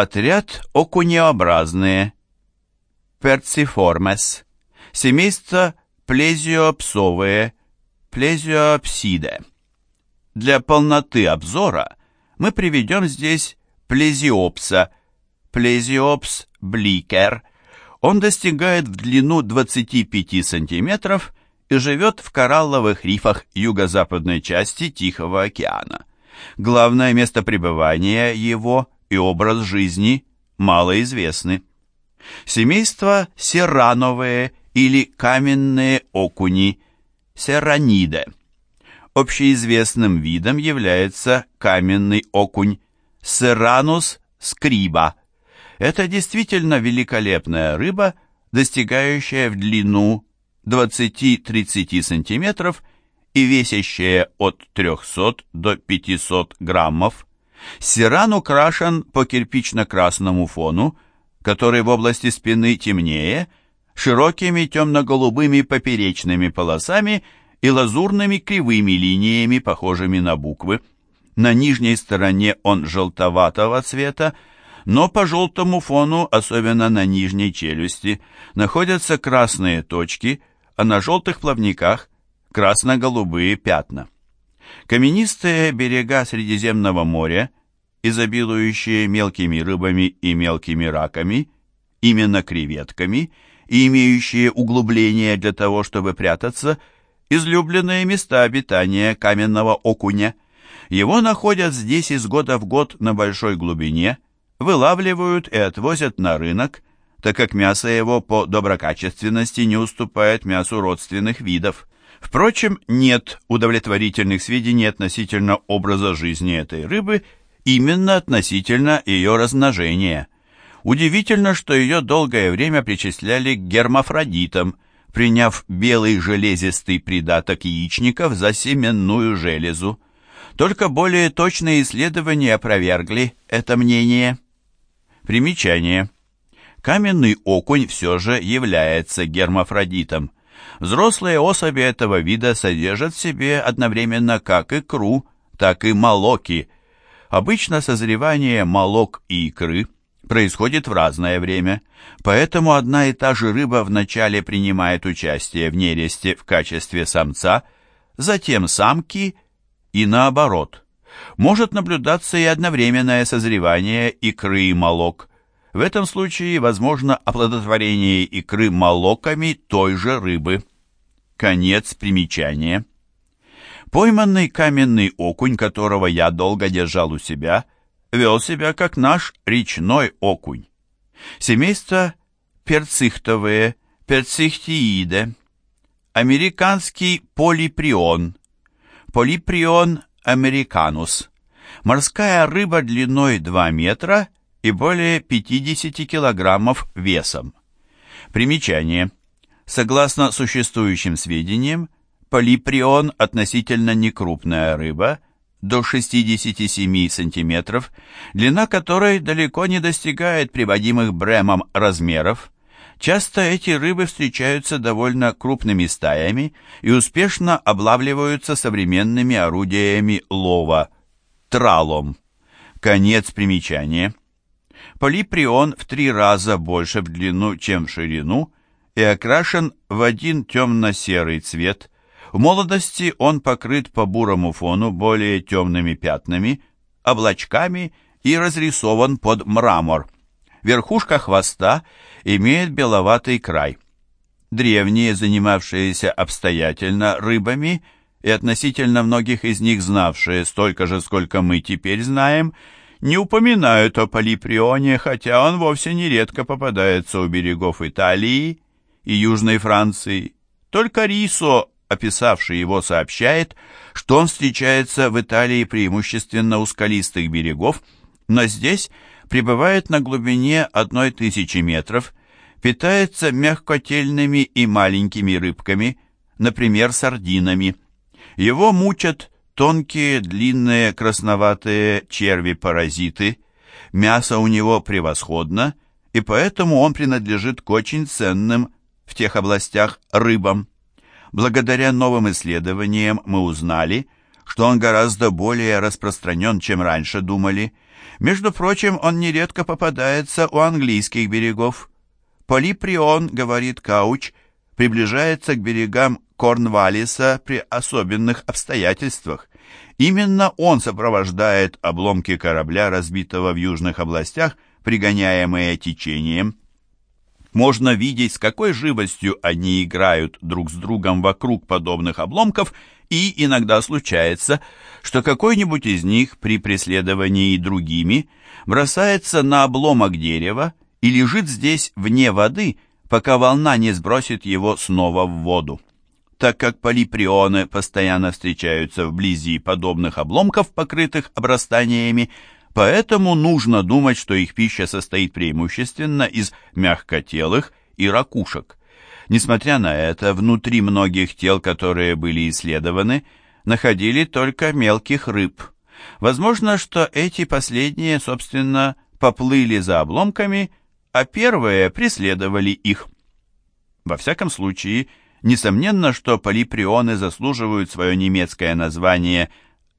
Отряд окунеобразные. Перциформес. Семейство плезиопсовые. Плезиопсиде. Для полноты обзора мы приведем здесь плезиопса. Плезиопс бликер. Он достигает в длину 25 сантиметров и живет в коралловых рифах юго-западной части Тихого океана. Главное место пребывания его и образ жизни малоизвестны. Семейство серрановые или каменные окуни, серраниде. Общеизвестным видом является каменный окунь, серранус скриба. Это действительно великолепная рыба, достигающая в длину 20-30 сантиметров и весящая от 300 до 500 граммов. Сиран украшен по кирпично-красному фону, который в области спины темнее, широкими темно-голубыми поперечными полосами и лазурными кривыми линиями, похожими на буквы. На нижней стороне он желтоватого цвета, но по желтому фону, особенно на нижней челюсти, находятся красные точки, а на желтых плавниках красно-голубые пятна. Каменистые берега Средиземного моря, изобилующие мелкими рыбами и мелкими раками, именно креветками, и имеющие углубления для того, чтобы прятаться, излюбленные места обитания каменного окуня. Его находят здесь из года в год на большой глубине, вылавливают и отвозят на рынок, так как мясо его по доброкачественности не уступает мясу родственных видов. Впрочем, нет удовлетворительных сведений относительно образа жизни этой рыбы, именно относительно ее размножения. Удивительно, что ее долгое время причисляли к гермафродитам, приняв белый железистый придаток яичников за семенную железу. Только более точные исследования опровергли это мнение. Примечание. Каменный окунь все же является гермафродитом. Взрослые особи этого вида содержат в себе одновременно как икру, так и молоки. Обычно созревание молок и икры происходит в разное время, поэтому одна и та же рыба вначале принимает участие в нересте в качестве самца, затем самки и наоборот. Может наблюдаться и одновременное созревание икры и молок. В этом случае возможно оплодотворение икры молоками той же рыбы. Конец примечания. Пойманный каменный окунь, которого я долго держал у себя, вел себя как наш речной окунь. Семейство перцихтовые, перцихтииде, американский полиприон, полиприон американус, морская рыба длиной 2 метра и более 50 килограммов весом. Примечание. Согласно существующим сведениям, полиприон относительно некрупная рыба, до 67 сантиметров, длина которой далеко не достигает приводимых Бремом размеров. Часто эти рыбы встречаются довольно крупными стаями и успешно облавливаются современными орудиями лова – тралом. Конец примечания. Полиприон в три раза больше в длину, чем в ширину – и окрашен в один темно-серый цвет. В молодости он покрыт по бурому фону более темными пятнами, облачками и разрисован под мрамор. Верхушка хвоста имеет беловатый край. Древние, занимавшиеся обстоятельно рыбами и относительно многих из них знавшие столько же, сколько мы теперь знаем, не упоминают о полиприоне, хотя он вовсе нередко попадается у берегов Италии и Южной Франции. Только Рисо, описавший его, сообщает, что он встречается в Италии преимущественно у скалистых берегов, но здесь пребывает на глубине одной тысячи метров, питается мягкотельными и маленькими рыбками, например, сардинами. Его мучат тонкие, длинные, красноватые черви-паразиты. Мясо у него превосходно, и поэтому он принадлежит к очень ценным в тех областях рыбам. Благодаря новым исследованиям мы узнали, что он гораздо более распространен, чем раньше думали. Между прочим, он нередко попадается у английских берегов. Полиприон, говорит Кауч, приближается к берегам Корнвалиса при особенных обстоятельствах. Именно он сопровождает обломки корабля, разбитого в южных областях, пригоняемые течением. Можно видеть, с какой живостью они играют друг с другом вокруг подобных обломков, и иногда случается, что какой-нибудь из них при преследовании другими бросается на обломок дерева и лежит здесь вне воды, пока волна не сбросит его снова в воду. Так как полиприоны постоянно встречаются вблизи подобных обломков, покрытых обрастаниями, поэтому нужно думать, что их пища состоит преимущественно из мягкотелых и ракушек. Несмотря на это, внутри многих тел, которые были исследованы, находили только мелких рыб. Возможно, что эти последние, собственно, поплыли за обломками, а первые преследовали их. Во всяком случае, Несомненно, что полиприоны заслуживают свое немецкое название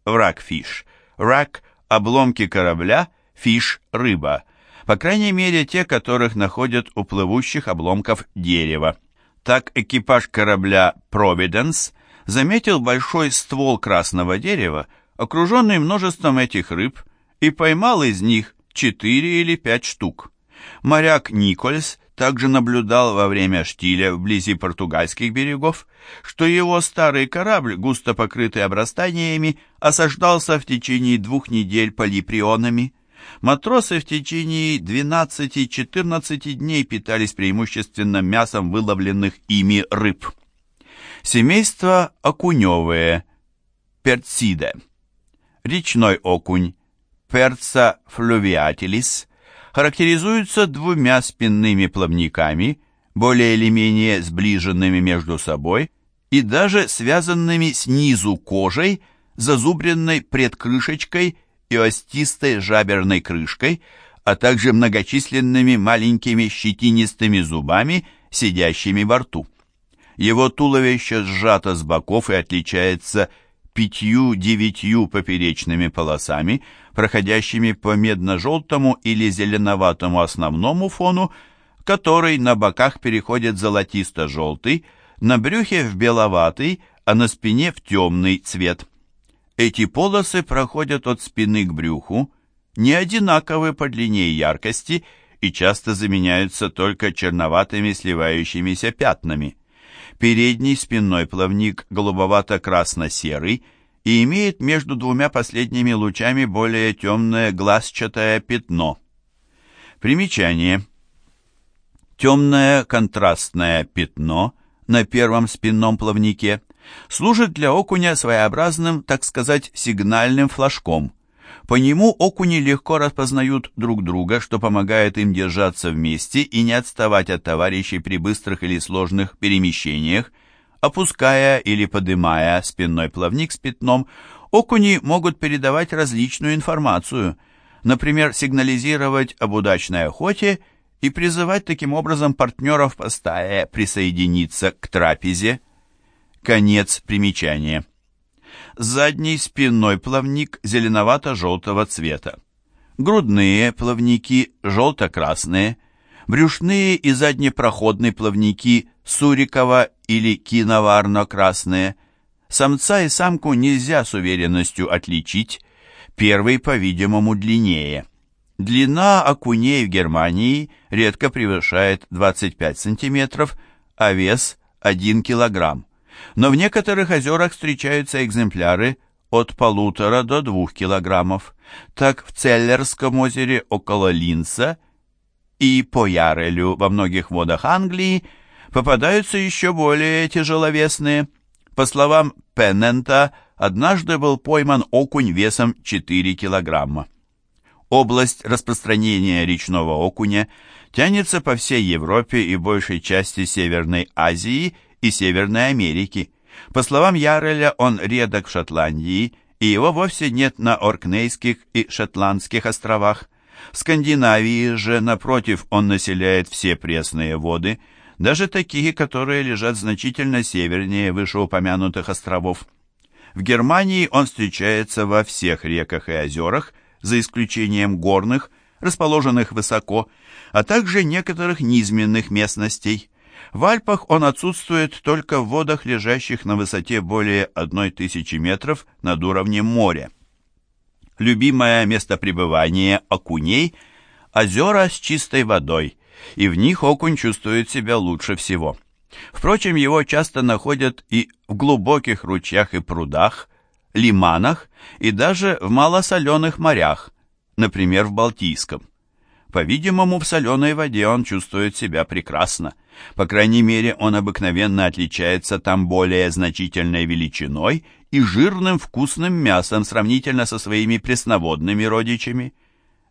«врагфиш». «Враг» — обломки корабля, «фиш» — рыба. По крайней мере, те, которых находят у плывущих обломков дерева. Так экипаж корабля «Провиденс» заметил большой ствол красного дерева, окруженный множеством этих рыб, и поймал из них четыре или пять штук. Моряк Никольс также наблюдал во время штиля вблизи португальских берегов, что его старый корабль, густо покрытый обрастаниями, осаждался в течение двух недель полиприонами. Матросы в течение 12-14 дней питались преимущественно мясом выловленных ими рыб. Семейство окуневые, перциде. Речной окунь, перца флювиатилис, характеризуются двумя спинными плавниками, более или менее сближенными между собой и даже связанными снизу кожей, зазубренной предкрышечкой и остистой жаберной крышкой, а также многочисленными маленькими щетинистыми зубами, сидящими во рту. Его туловище сжато с боков и отличается пятью-девятью поперечными полосами, проходящими по медно-желтому или зеленоватому основному фону, который на боках переходит золотисто-желтый, на брюхе в беловатый, а на спине в темный цвет. Эти полосы проходят от спины к брюху, не одинаковы по длине и яркости и часто заменяются только черноватыми сливающимися пятнами. Передний спинной плавник голубовато-красно-серый и имеет между двумя последними лучами более темное глазчатое пятно. Примечание. Темное контрастное пятно на первом спинном плавнике служит для окуня своеобразным, так сказать, сигнальным флажком – по нему окуни легко распознают друг друга, что помогает им держаться вместе и не отставать от товарищей при быстрых или сложных перемещениях. Опуская или подымая спинной плавник с пятном, окуни могут передавать различную информацию, например, сигнализировать об удачной охоте и призывать таким образом партнеров по стае присоединиться к трапезе. Конец примечания задний спинной плавник зеленовато-желтого цвета. Грудные плавники желто-красные, брюшные и заднепроходные плавники сурикова или киноварно-красные. Самца и самку нельзя с уверенностью отличить, первый, по-видимому, длиннее. Длина окуней в Германии редко превышает 25 сантиметров, а вес 1 килограмм но в некоторых озерах встречаются экземпляры от полутора до двух килограммов. Так в Целлерском озере около Линца и по Ярелю во многих водах Англии попадаются еще более тяжеловесные. По словам Пеннента, однажды был пойман окунь весом 4 килограмма. Область распространения речного окуня тянется по всей Европе и большей части Северной Азии – и Северной Америки. По словам Яреля, он редок в Шотландии, и его вовсе нет на Оркнейских и Шотландских островах. В Скандинавии же, напротив, он населяет все пресные воды, даже такие, которые лежат значительно севернее вышеупомянутых островов. В Германии он встречается во всех реках и озерах, за исключением горных, расположенных высоко, а также некоторых низменных местностей. В Альпах он отсутствует только в водах, лежащих на высоте более 1000 метров над уровнем моря. Любимое место пребывания окуней – озера с чистой водой, и в них окунь чувствует себя лучше всего. Впрочем, его часто находят и в глубоких ручьях и прудах, лиманах и даже в малосоленых морях, например, в Балтийском. По-видимому, в соленой воде он чувствует себя прекрасно. По крайней мере, он обыкновенно отличается там более значительной величиной и жирным вкусным мясом сравнительно со своими пресноводными родичами.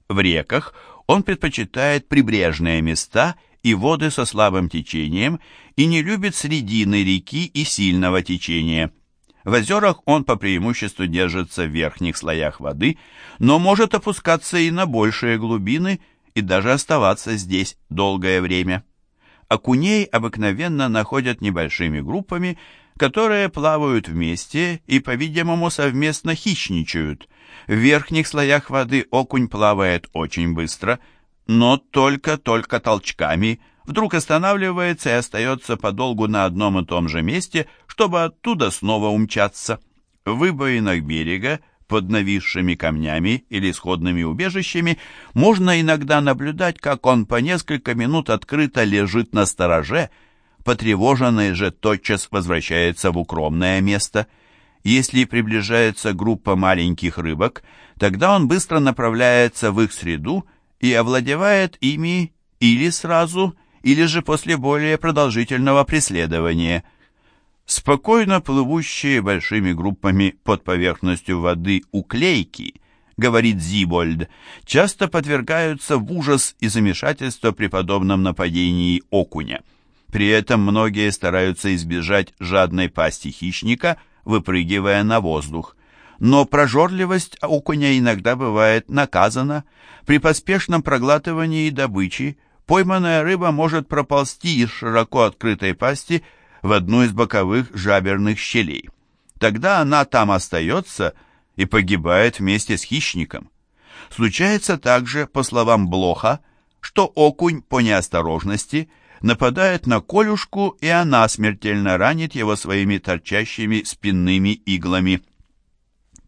В реках он предпочитает прибрежные места и воды со слабым течением и не любит средины реки и сильного течения. В озерах он по преимуществу держится в верхних слоях воды, но может опускаться и на большие глубины и даже оставаться здесь долгое время. Окуней обыкновенно находят небольшими группами, которые плавают вместе и, по-видимому, совместно хищничают. В верхних слоях воды окунь плавает очень быстро, но только-только толчками – вдруг останавливается и остается подолгу на одном и том же месте, чтобы оттуда снова умчаться. В выбоинах берега, под нависшими камнями или сходными убежищами, можно иногда наблюдать, как он по несколько минут открыто лежит на стороже, потревоженный же тотчас возвращается в укромное место. Если приближается группа маленьких рыбок, тогда он быстро направляется в их среду и овладевает ими или сразу, или же после более продолжительного преследования. Спокойно плывущие большими группами под поверхностью воды уклейки, говорит Зибольд, часто подвергаются в ужас и замешательство при подобном нападении окуня. При этом многие стараются избежать жадной пасти хищника, выпрыгивая на воздух. Но прожорливость окуня иногда бывает наказана при поспешном проглатывании добычи, пойманная рыба может проползти из широко открытой пасти в одну из боковых жаберных щелей. Тогда она там остается и погибает вместе с хищником. Случается также, по словам Блоха, что окунь по неосторожности нападает на колюшку, и она смертельно ранит его своими торчащими спинными иглами.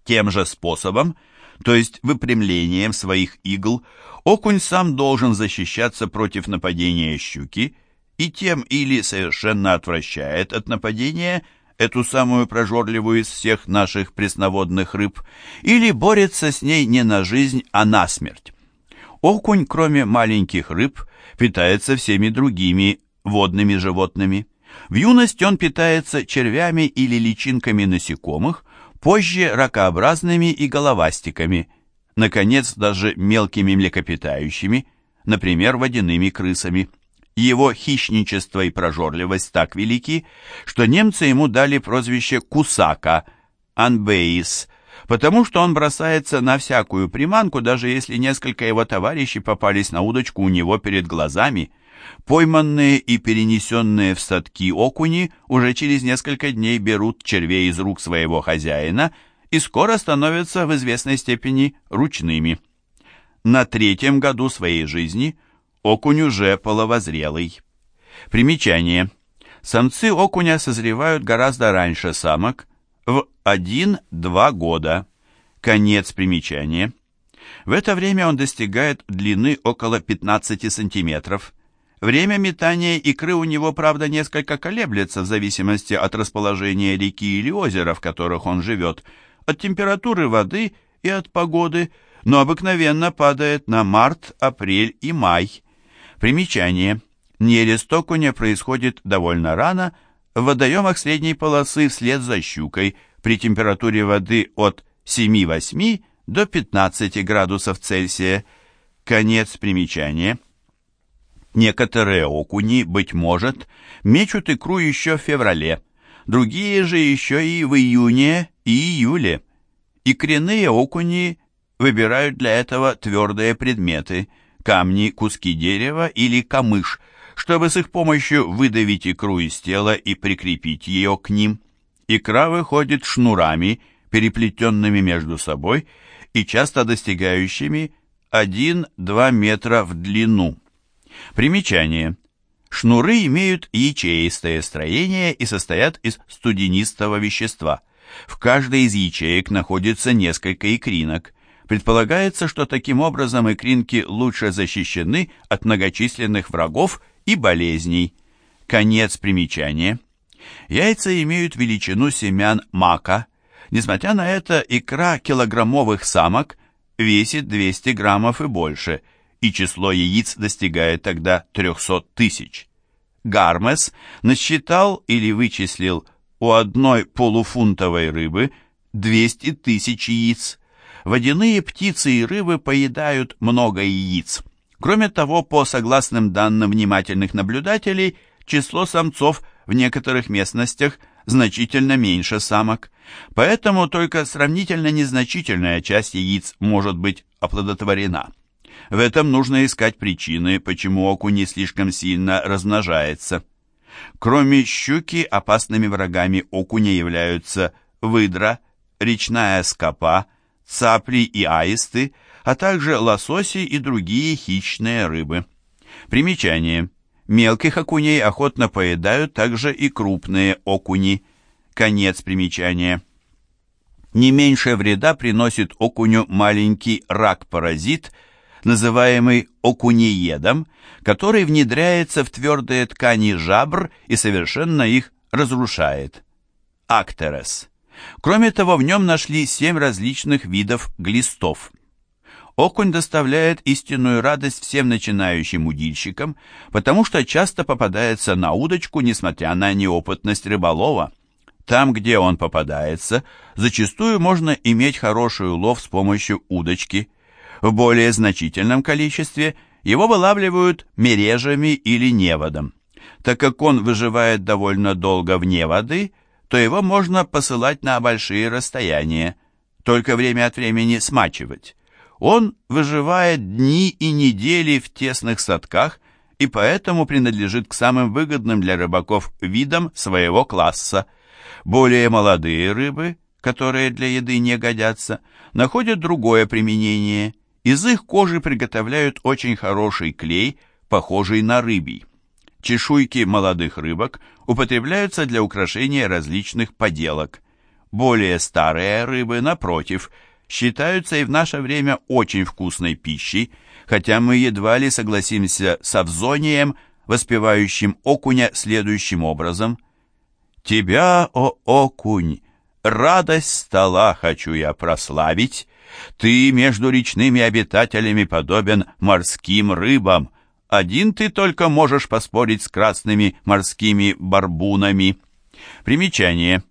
Тем же способом, то есть выпрямлением своих игл, окунь сам должен защищаться против нападения щуки и тем или совершенно отвращает от нападения эту самую прожорливую из всех наших пресноводных рыб, или борется с ней не на жизнь, а на смерть. Окунь, кроме маленьких рыб, питается всеми другими водными животными. В юности он питается червями или личинками насекомых, позже ракообразными и головастиками – наконец, даже мелкими млекопитающими, например, водяными крысами. Его хищничество и прожорливость так велики, что немцы ему дали прозвище «кусака» – «анбеис», потому что он бросается на всякую приманку, даже если несколько его товарищей попались на удочку у него перед глазами. Пойманные и перенесенные в садки окуни уже через несколько дней берут червей из рук своего хозяина – и скоро становятся в известной степени ручными. На третьем году своей жизни окунь уже половозрелый. Примечание. Самцы окуня созревают гораздо раньше самок, в 1-2 года. Конец примечания. В это время он достигает длины около 15 сантиметров. Время метания икры у него, правда, несколько колеблется в зависимости от расположения реки или озера, в которых он живет – от температуры воды и от погоды, но обыкновенно падает на март, апрель и май. Примечание. Нерест окуня происходит довольно рано, в водоемах средней полосы вслед за щукой при температуре воды от 7-8 до 15 градусов Цельсия. Конец примечания. Некоторые окуни, быть может, мечут икру еще в феврале, другие же еще и в июне и июле. Икряные окуни выбирают для этого твердые предметы, камни, куски дерева или камыш, чтобы с их помощью выдавить икру из тела и прикрепить ее к ним. Икра выходит шнурами, переплетенными между собой, и часто достигающими 1-2 метра в длину. Примечание. Шнуры имеют ячеистое строение и состоят из студенистого вещества. В каждой из ячеек находится несколько икринок. Предполагается, что таким образом икринки лучше защищены от многочисленных врагов и болезней. Конец примечания. Яйца имеют величину семян мака. Несмотря на это, икра килограммовых самок весит 200 граммов и больше, и число яиц достигает тогда 300 тысяч. Гармес насчитал или вычислил у одной полуфунтовой рыбы 200 тысяч яиц. Водяные птицы и рыбы поедают много яиц. Кроме того, по согласным данным внимательных наблюдателей, число самцов в некоторых местностях значительно меньше самок, поэтому только сравнительно незначительная часть яиц может быть оплодотворена. В этом нужно искать причины, почему окунь не слишком сильно размножается. Кроме щуки, опасными врагами окуня являются выдра, речная скопа, цапли и аисты, а также лососи и другие хищные рыбы. Примечание. Мелких окуней охотно поедают также и крупные окуни. Конец примечания. Не меньше вреда приносит окуню маленький рак-паразит, называемый окунеедом, который внедряется в твердые ткани жабр и совершенно их разрушает. Актерес. Кроме того, в нем нашли семь различных видов глистов. Окунь доставляет истинную радость всем начинающим удильщикам, потому что часто попадается на удочку, несмотря на неопытность рыболова. Там, где он попадается, зачастую можно иметь хороший улов с помощью удочки. В более значительном количестве его вылавливают мережами или неводом. Так как он выживает довольно долго вне воды, то его можно посылать на большие расстояния, только время от времени смачивать. Он выживает дни и недели в тесных садках и поэтому принадлежит к самым выгодным для рыбаков видам своего класса. Более молодые рыбы, которые для еды не годятся, находят другое применение. Из их кожи приготовляют очень хороший клей, похожий на рыбий. Чешуйки молодых рыбок употребляются для украшения различных поделок. Более старые рыбы, напротив, – считаются и в наше время очень вкусной пищей, хотя мы едва ли согласимся с Авзонием, воспевающим окуня следующим образом. «Тебя, о окунь, радость стола хочу я прославить, ты между речными обитателями подобен морским рыбам, один ты только можешь поспорить с красными морскими барбунами». Примечание –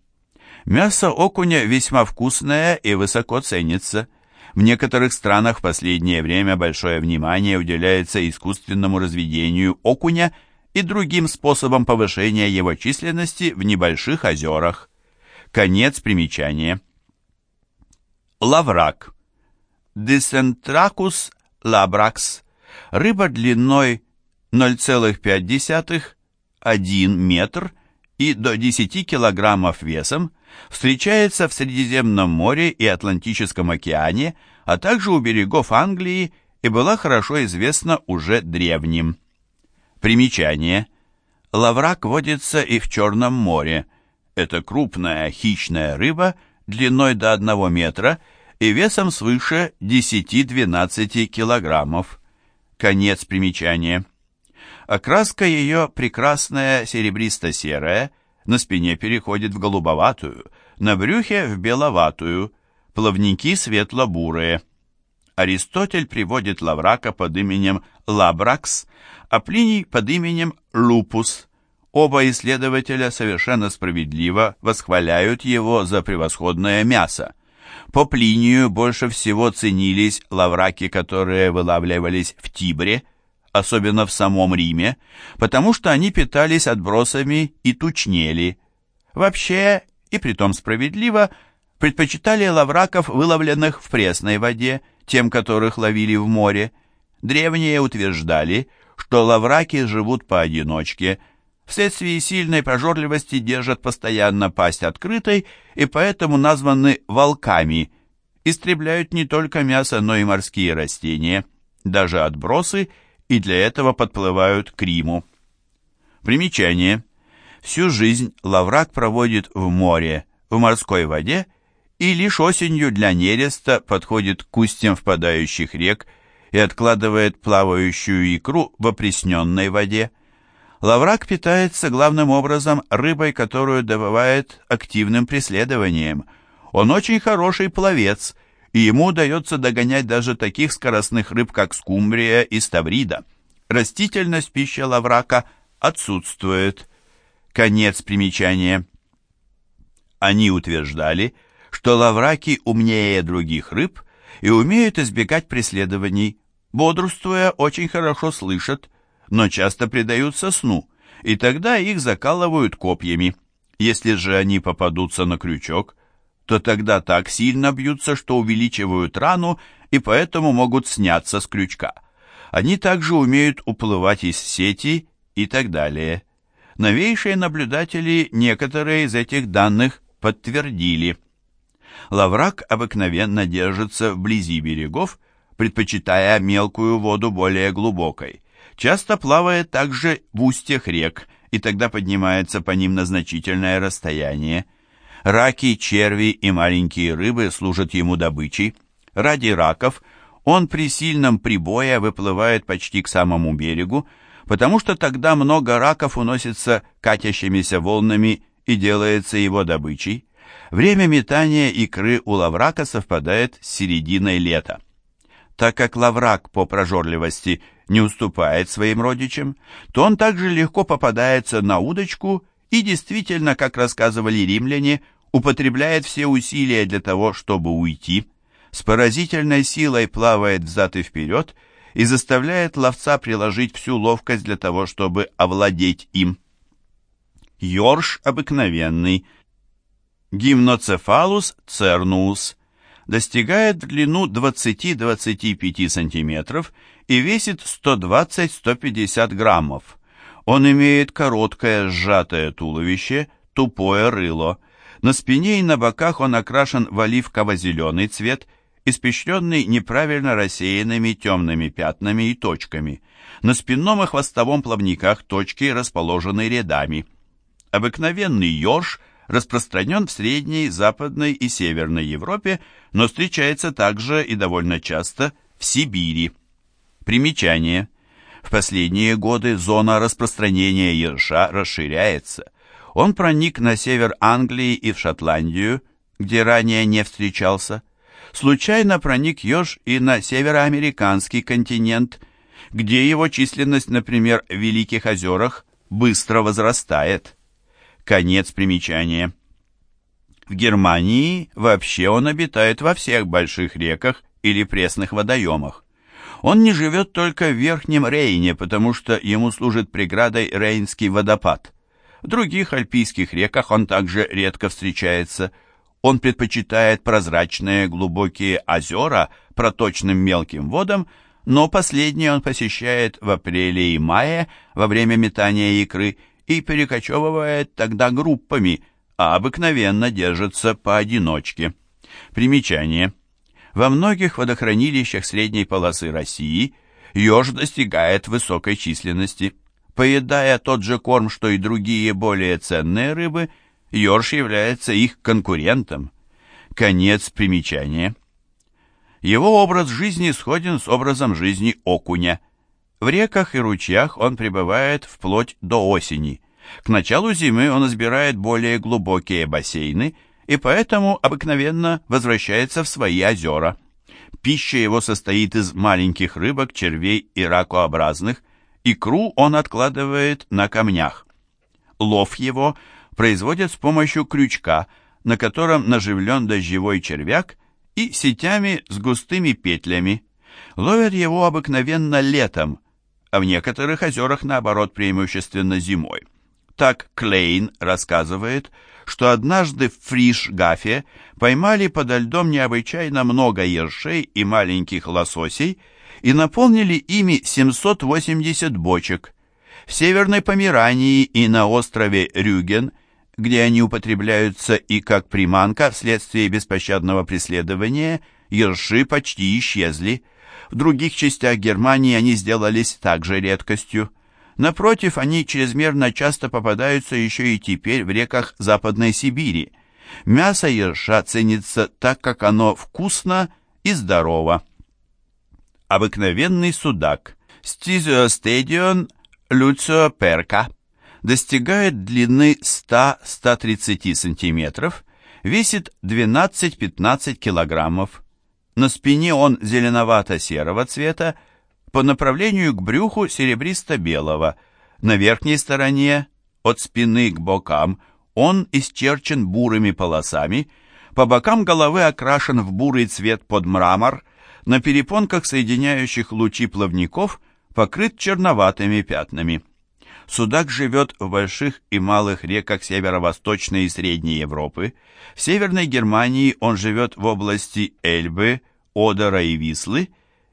Мясо окуня весьма вкусное и высоко ценится. В некоторых странах в последнее время большое внимание уделяется искусственному разведению окуня и другим способам повышения его численности в небольших озерах. Конец примечания. Лаврак. Десентракус лабракс. Рыба длиной 0,5-1 метр и до 10 килограммов весом, встречается в Средиземном море и Атлантическом океане, а также у берегов Англии и была хорошо известна уже древним. Примечание. Лаврак водится и в Черном море. Это крупная хищная рыба длиной до 1 метра и весом свыше 10-12 килограммов. Конец примечания. Окраска ее прекрасная серебристо-серая, на спине переходит в голубоватую, на брюхе в беловатую, плавники светло-бурые. Аристотель приводит Лаврака под именем Лабракс, а Плиний под именем Лупус. Оба исследователя совершенно справедливо восхваляют его за превосходное мясо. По Плинию больше всего ценились лавраки, которые вылавливались в Тибре – особенно в самом Риме, потому что они питались отбросами и тучнели. Вообще, и притом справедливо, предпочитали лавраков, выловленных в пресной воде, тем, которых ловили в море. Древние утверждали, что лавраки живут поодиночке, вследствие сильной прожорливости держат постоянно пасть открытой и поэтому названы волками. истребляют не только мясо, но и морские растения, даже отбросы, и для этого подплывают к Риму. Примечание. Всю жизнь лаврак проводит в море, в морской воде, и лишь осенью для нереста подходит к устьям впадающих рек и откладывает плавающую икру в опресненной воде. Лаврак питается главным образом рыбой, которую добывает активным преследованием. Он очень хороший пловец, и ему удается догонять даже таких скоростных рыб, как скумбрия и ставрида. Растительность пищи лаврака отсутствует. Конец примечания. Они утверждали, что лавраки умнее других рыб и умеют избегать преследований, бодрствуя очень хорошо слышат, но часто предаются сну, и тогда их закалывают копьями. Если же они попадутся на крючок, то тогда так сильно бьются, что увеличивают рану и поэтому могут сняться с крючка. Они также умеют уплывать из сети и так далее. Новейшие наблюдатели некоторые из этих данных подтвердили. Лаврак обыкновенно держится вблизи берегов, предпочитая мелкую воду более глубокой часто плавает также в устьях рек, и тогда поднимается по ним на значительное расстояние. Раки, черви и маленькие рыбы служат ему добычей. Ради раков он при сильном прибое выплывает почти к самому берегу, потому что тогда много раков уносится катящимися волнами и делается его добычей. Время метания икры у лаврака совпадает с серединой лета. Так как лаврак по прожорливости не уступает своим родичам, то он также легко попадается на удочку и действительно, как рассказывали римляне, употребляет все усилия для того, чтобы уйти, с поразительной силой плавает взад и вперед и заставляет ловца приложить всю ловкость для того, чтобы овладеть им. Йорш обыкновенный, гимноцефалус цернус, достигает в длину 20-25 сантиметров и весит 120-150 граммов. Он имеет короткое сжатое туловище, тупое рыло. На спине и на боках он окрашен в оливково-зеленый цвет, испещренный неправильно рассеянными темными пятнами и точками. На спинном и хвостовом плавниках точки расположены рядами. Обыкновенный ёрш распространен в Средней, Западной и Северной Европе, но встречается также и довольно часто в Сибири. Примечание. В последние годы зона распространения ерша расширяется. Он проник на север Англии и в Шотландию, где ранее не встречался. Случайно проник еж и на североамериканский континент, где его численность, например, в Великих озерах, быстро возрастает. Конец примечания. В Германии вообще он обитает во всех больших реках или пресных водоемах. Он не живет только в Верхнем Рейне, потому что ему служит преградой Рейнский водопад. В других альпийских реках он также редко встречается. Он предпочитает прозрачные глубокие озера проточным мелким водам, но последние он посещает в апреле и мае во время метания икры и перекочевывает тогда группами, а обыкновенно держится поодиночке. Примечание. Во многих водохранилищах средней полосы России еж достигает высокой численности. Поедая тот же корм, что и другие более ценные рыбы, еж является их конкурентом. Конец примечания. Его образ жизни сходен с образом жизни окуня. В реках и ручьях он пребывает вплоть до осени. К началу зимы он избирает более глубокие бассейны – и поэтому обыкновенно возвращается в свои озера. Пища его состоит из маленьких рыбок, червей и ракообразных, икру он откладывает на камнях. Лов его производят с помощью крючка, на котором наживлен дождевой червяк, и сетями с густыми петлями. Ловят его обыкновенно летом, а в некоторых озерах, наоборот, преимущественно зимой. Так Клейн рассказывает, что однажды в Фриш-Гафе поймали подо льдом необычайно много ершей и маленьких лососей и наполнили ими 780 бочек. В Северной Померании и на острове Рюген, где они употребляются и как приманка вследствие беспощадного преследования, ерши почти исчезли. В других частях Германии они сделались также редкостью. Напротив, они чрезмерно часто попадаются еще и теперь в реках Западной Сибири. Мясо ерша ценится так, как оно вкусно и здорово. Обыкновенный судак Стизиостедион люциоперка достигает длины 100-130 см, весит 12-15 кг. На спине он зеленовато-серого цвета, по направлению к брюху серебристо-белого. На верхней стороне, от спины к бокам, он исчерчен бурыми полосами, по бокам головы окрашен в бурый цвет под мрамор, на перепонках, соединяющих лучи плавников, покрыт черноватыми пятнами. Судак живет в больших и малых реках северо-восточной и средней Европы. В Северной Германии он живет в области Эльбы, Одера и Вислы,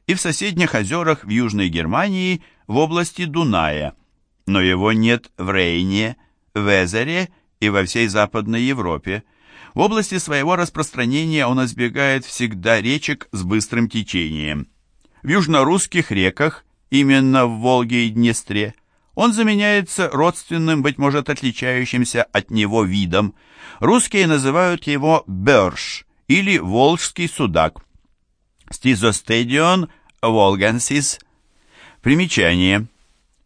и в соседних озерах в Южной Германии в области Дуная, но его нет в Рейне, в Эзере и во всей Западной Европе. В области своего распространения он избегает всегда речек с быстрым течением. В южнорусских реках, именно в Волге и Днестре, он заменяется родственным, быть может, отличающимся от него видом. Русские называют его бёрш или волжский судак. Стизостедион волгенсис. Примечание.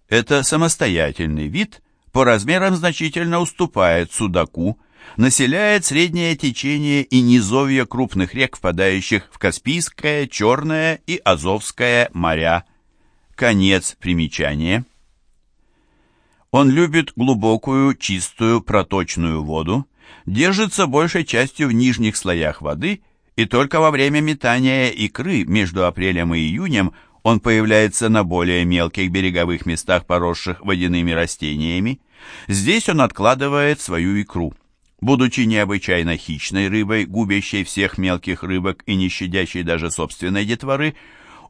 Это самостоятельный вид, по размерам значительно уступает судаку, населяет среднее течение и низовья крупных рек, впадающих в Каспийское, Черное и Азовское моря. Конец примечания. Он любит глубокую, чистую, проточную воду, держится большей частью в нижних слоях воды и только во время метания икры между апрелем и июнем он появляется на более мелких береговых местах, поросших водяными растениями. Здесь он откладывает свою икру. Будучи необычайно хищной рыбой, губящей всех мелких рыбок и не щадящей даже собственной детворы,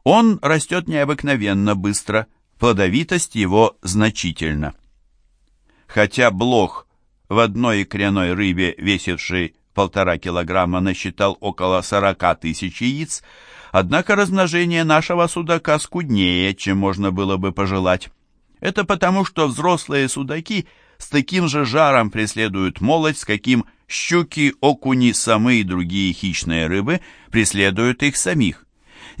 он растет необыкновенно быстро, плодовитость его значительна. Хотя блох в одной икряной рыбе, весившей полтора килограмма насчитал около сорока тысяч яиц, однако размножение нашего судака скуднее, чем можно было бы пожелать. Это потому, что взрослые судаки с таким же жаром преследуют молоть, с каким щуки, окуни, самы и другие хищные рыбы преследуют их самих.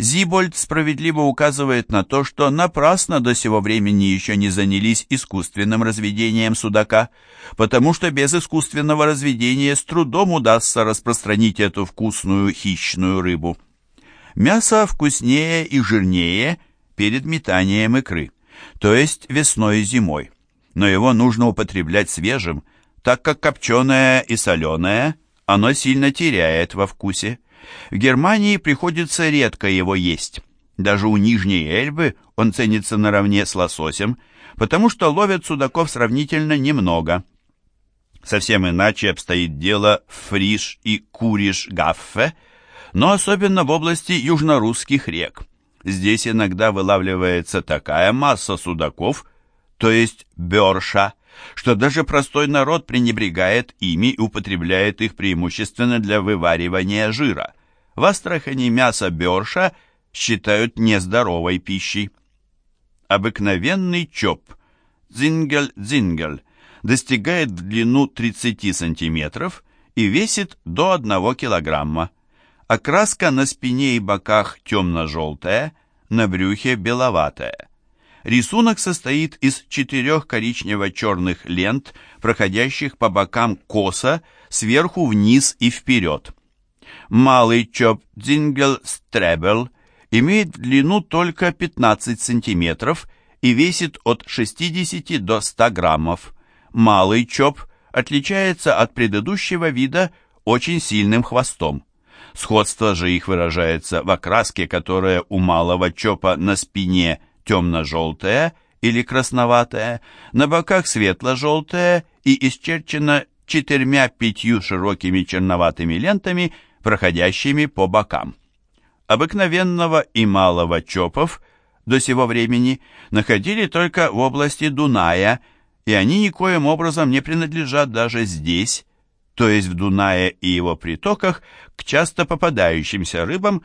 Зибольд справедливо указывает на то, что напрасно до сего времени еще не занялись искусственным разведением судака, потому что без искусственного разведения с трудом удастся распространить эту вкусную хищную рыбу. Мясо вкуснее и жирнее перед метанием икры, то есть весной и зимой, но его нужно употреблять свежим, так как копченое и соленое оно сильно теряет во вкусе. В Германии приходится редко его есть. Даже у Нижней Эльбы он ценится наравне с лососем, потому что ловят судаков сравнительно немного. Совсем иначе обстоит дело в Фриш и Куриш-Гаффе, но особенно в области южнорусских рек. Здесь иногда вылавливается такая масса судаков, то есть берша, что даже простой народ пренебрегает ими и употребляет их преимущественно для вываривания жира. В Астрахани мясо берша считают нездоровой пищей. Обыкновенный чоп, зингель-зингель, достигает в длину 30 сантиметров и весит до 1 килограмма. Окраска на спине и боках темно-желтая, на брюхе беловатая. Рисунок состоит из четырех коричнево-черных лент, проходящих по бокам косо, сверху вниз и вперед. Малый чоп Дзингел Стребел имеет длину только 15 сантиметров и весит от 60 до 100 граммов. Малый чоп отличается от предыдущего вида очень сильным хвостом. Сходство же их выражается в окраске, которая у малого чопа на спине – темно-желтая или красноватая, на боках светло-желтая и исчерчена четырьмя-пятью широкими черноватыми лентами, проходящими по бокам. Обыкновенного и малого чопов до сего времени находили только в области Дуная, и они никоим образом не принадлежат даже здесь, то есть в Дунае и его притоках, к часто попадающимся рыбам,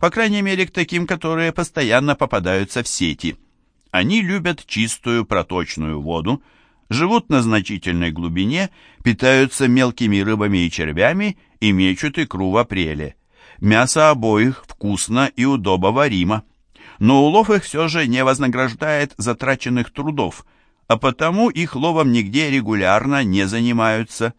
по крайней мере к таким, которые постоянно попадаются в сети. Они любят чистую проточную воду, живут на значительной глубине, питаются мелкими рыбами и червями и мечут икру в апреле. Мясо обоих вкусно и удобоваримо, но улов их все же не вознаграждает затраченных трудов, а потому их ловом нигде регулярно не занимаются.